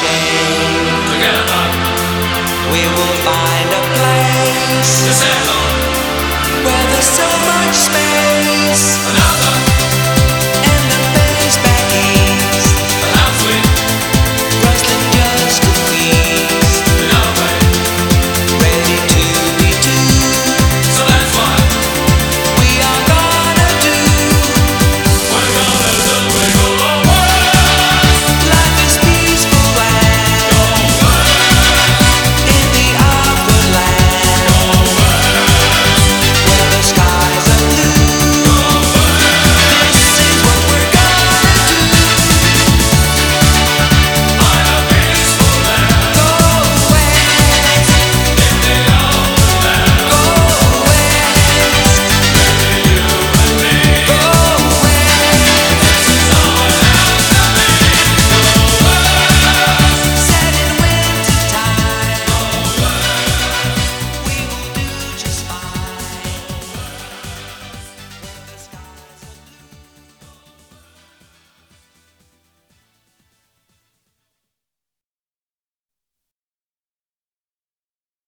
shame. We will find a place.